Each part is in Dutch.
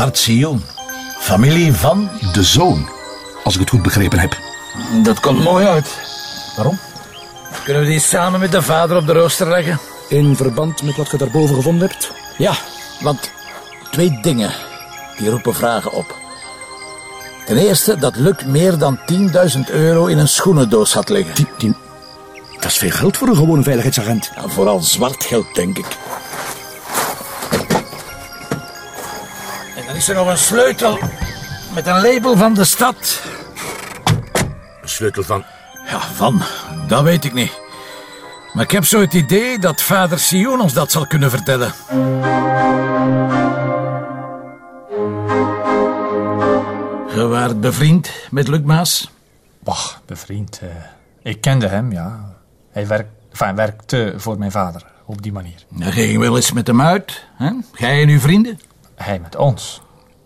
Bart Sion. Familie van... De zoon, als ik het goed begrepen heb. Dat komt mooi uit. Waarom? Kunnen we die samen met de vader op de rooster leggen? In verband met wat je daarboven gevonden hebt? Ja, want twee dingen die roepen vragen op. Ten eerste dat Luc meer dan 10.000 euro in een schoenendoos had liggen. Die, die... Dat is veel geld voor een gewone veiligheidsagent. Ja, vooral zwart geld, denk ik. En dan is er nog een sleutel met een label van de stad. Sleutel van... Ja, van, dat weet ik niet. Maar ik heb zo het idee dat vader Sion ons dat zal kunnen vertellen. Je waart bevriend met Luc Maas? Bah, bevriend. eh, ik kende hem, ja. Hij werkt, enfin, werkte voor mijn vader, op die manier. Dan ging je wel eens met hem uit, hè? Jij en uw vrienden? Hij met ons.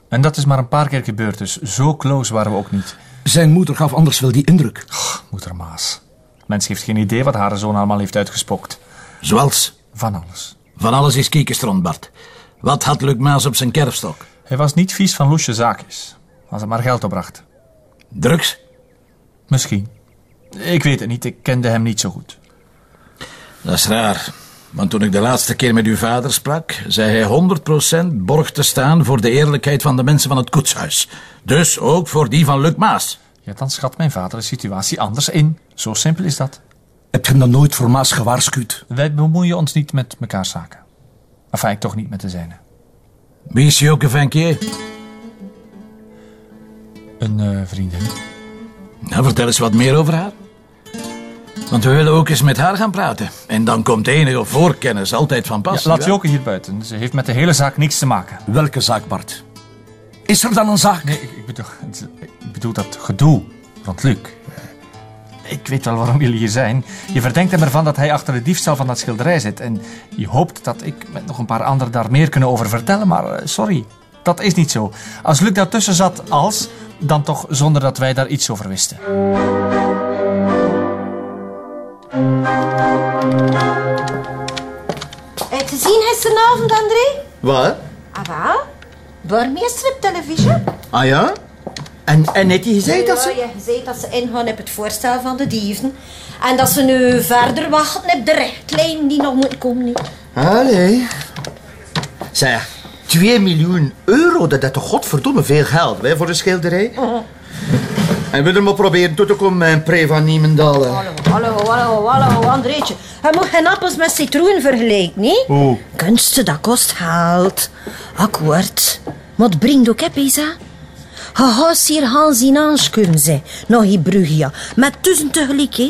En dat is maar een paar keer gebeurd, dus zo close waren we ook niet. Zijn moeder gaf anders wel die indruk. Moeder Maas. Mens heeft geen idee wat haar zoon allemaal heeft uitgespokt. Zoals? Van alles. Van alles is kiekenstrand, Bart. Wat had Luc Maas op zijn kerfstok? Hij was niet vies van loesje zaakjes. Als het maar geld opbracht. Drugs? Misschien. Ik weet het niet, ik kende hem niet zo goed. Dat is raar. Want toen ik de laatste keer met uw vader sprak, zei hij 100% borg te staan voor de eerlijkheid van de mensen van het koetshuis. Dus ook voor die van Luc Maas. Ja, dan schat mijn vader de situatie anders in. Zo simpel is dat. Heb je hem dan nooit voor Maas gewaarschuwd? Wij bemoeien ons niet met mekaars zaken. Enfin, ik toch niet met de zijne. Wie is Joke Venkier? Een eh, vriendin. Nou, vertel eens wat meer over haar. Want we willen ook eens met haar gaan praten. En dan komt enige voorkennis altijd van pas. Ja, laat ja? Joke hier buiten. Ze heeft met de hele zaak niks te maken. Welke zaak, Bart? Is er dan een zaak? Nee, ik, ik bedoel, ik bedoel dat gedoe rond Luc. Ik weet wel waarom jullie hier zijn. Je verdenkt hem ervan dat hij achter de diefstal van dat schilderij zit. En je hoopt dat ik met nog een paar anderen daar meer kunnen over vertellen. Maar eh, sorry, dat is niet zo. Als Luc daartussen zat als, dan toch zonder dat wij daar iets over wisten. Gisteravond, André? Wat? Ah, wel? Burgemeester op televisie. Ah ja? En, en heeft hij gezegd dat Ja, ze... je zei dat ze ingaan op het voorstel van de dieven. En dat ze nu verder wachten op de richtlijn die nog moet komen. Allee. Zeg, 2 miljoen euro, dat is toch godverdomme veel geld hè, voor een schilderij? En we er maar proberen toe te komen met een pre van Niemendal. hè. Hallo, hallo, hallo, Andreetje. Je moet geen appels met citroen vergelijken, nee? Hoe? Kunsten, dat kost geld. Akkoord. Maar het brengt ook, hè, Pisa? Je gaat hier gaan zien aanschuiven, ze. Nog in Brugge, Met tussen tegelijk, hè.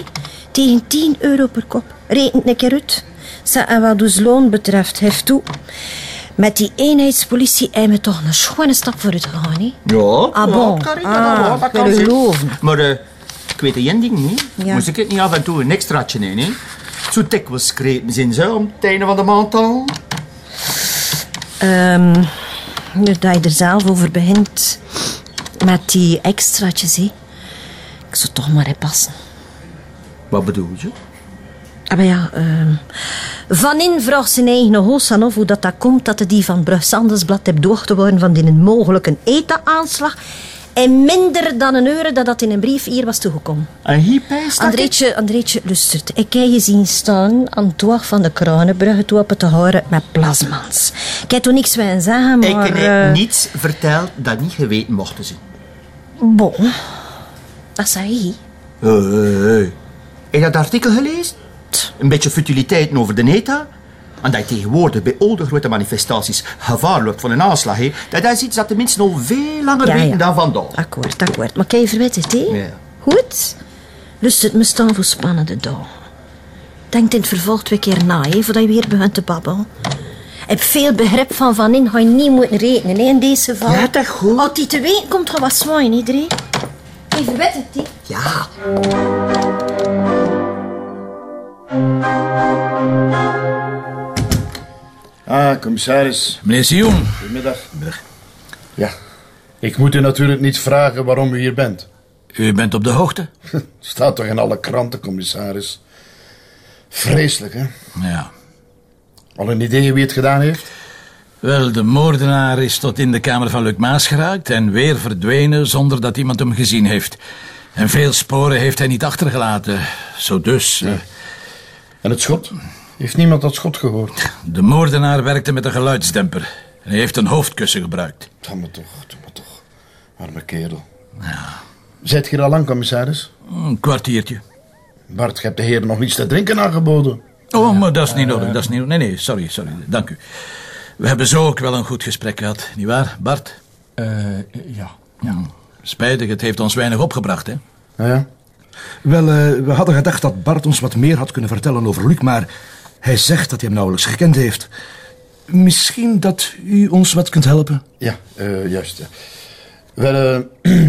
Tegen 10 euro per kop. Reken een keer uit. En wat ons loon betreft, heeft toe. Met die eenheidspolitie hebben we toch een schone stap vooruit gegaan, hè? Ja, Ah, ja, bon. dat kan ik, Ah, dat, ik kan. Maar eh, ik weet één ding niet. Ja. Moest ik het niet af en toe een extraatje nemen, hè? Zo dikwijls kreten zijn ze om het einde van de maand al. Ehm, nu dat je er zelf over begint. Met die extraatjes, hè. Ik zou toch maar passen. Wat bedoel je? Ah, maar ja, ehm Van In vraagt zijn eigen of hoe dat, dat komt dat hij die van Brugge Handelsblad heeft doorgeworden van die mogelijke ETA-aanslag. En minder dan een euro dat dat in een brief hier was toegekomen. En hier pijst dat Andreetje, Andreetje, lustert. Ik heb je zien staan aan toog van de Kranenbrug toe open te houden met plasmans. Ik heb toen niks willen zeggen, Ik maar... heb eh, niets verteld dat niet geweten mocht zijn. Bon. Dat zei hij. Hé, hé. Heb je dat artikel gelezen? Een beetje futiliteiten over de NETA? En dat je tegenwoordig bij al de grote manifestaties gevaar loopt van een aanslag, hè? dat is iets dat de mensen al veel langer Ja, weten ja. dan vandaag. Akkoord, akkoord. Maar kijk, verwet het, hè? Ja. Goed. Lust het me staan voor spannende dagen. Denk in het vervolg twee keer na, hè, voordat je weer begint te babbelen. Heb veel begrip van Van In, ga je niet moeten rekenen, hè, in deze geval. Ja, dat goed. Als die te weten komt, ga wat zwaaien, iedereen. Even wet het, hè? Ja, commissaris. Meneer Sion. Goedemiddag. Ja. Ik moet u natuurlijk niet vragen waarom u hier bent. U bent op de hoogte? Staat toch in alle kranten, commissaris. Vreselijk, hè? Ja. Al een idee wie het gedaan heeft? Wel, de moordenaar is tot in de kamer van Luc Maas geraakt en weer verdwenen zonder dat iemand hem gezien heeft. En veel sporen heeft hij niet achtergelaten. Zo dus. eh, En het schot? Heeft niemand dat schot gehoord? De moordenaar werkte met een geluidsdemper. En hij heeft een hoofdkussen gebruikt. Doe me toch, doe me toch. Arme kerel. Zijt je er al lang, commissaris? Een kwartiertje. Bart, je hebt de heer nog niets te drinken aangeboden. Oh, maar dat is niet nodig. Dat is niet nodig. Nee, nee, sorry, sorry. Dank u. We hebben zo ook wel een goed gesprek gehad. Niet waar, Bart? Eh, ja. Ja. Spijtig, het heeft ons weinig opgebracht, hè? Ja? Wel, eh, we hadden gedacht dat Bart ons wat meer had kunnen vertellen over Luc, maar hij zegt dat hij hem nauwelijks gekend heeft. Misschien dat u ons wat kunt helpen? Ja, eh, juist. Ja. Wel, eh,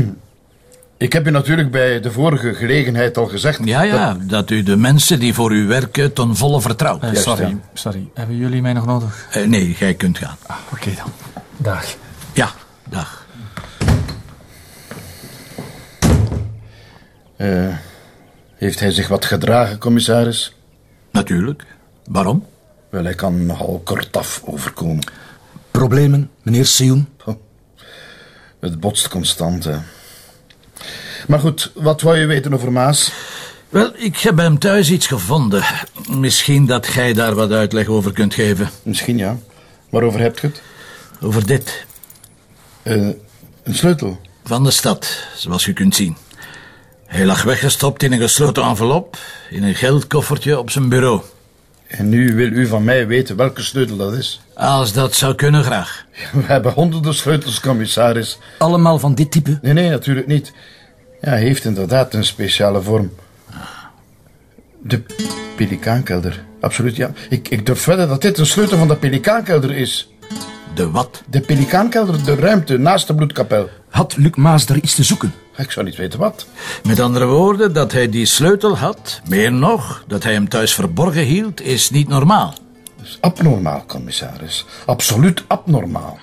ik heb u natuurlijk bij de vorige gelegenheid al gezegd... Ja, ja, dat u de mensen die voor u werken ten volle vertrouwt. Eh, Juist, sorry, ja. sorry. Hebben jullie mij nog nodig? Eh, nee, jij kunt gaan. Ah, oké dan. Dag. Ja, dag. Eh, heeft hij zich wat gedragen, commissaris? Natuurlijk. Waarom? Wel, hij kan nogal kortaf overkomen. Problemen, meneer Sioen? Het botst constant, hè. Maar goed, wat wou je weten over Maas? Wel, ik heb bij hem thuis iets gevonden. Misschien dat gij daar wat uitleg over kunt geven. Misschien ja. Waarover hebt je het? Over dit. Eh, een sleutel. Van de stad, zoals u kunt zien. Hij lag weggestopt in een gesloten envelop, in een geldkoffertje op zijn bureau. En nu wil u van mij weten welke sleutel dat is. Als dat zou kunnen, graag. We hebben honderden sleutels, commissaris. Allemaal van dit type? Nee, nee, natuurlijk niet. Ja, hij heeft inderdaad een speciale vorm. De pelikaankelder. Absoluut, ja. Ik, ik durf wedden dat dit een sleutel van de pelikaankelder is. De wat? De pelikaankelder, de ruimte naast de bloedkapel. Had Luc Maas daar iets te zoeken? Ik zou niet weten wat. Met andere woorden, dat hij die sleutel had, meer nog, dat hij hem thuis verborgen hield, is niet normaal. Dat is abnormaal, commissaris. Absoluut abnormaal.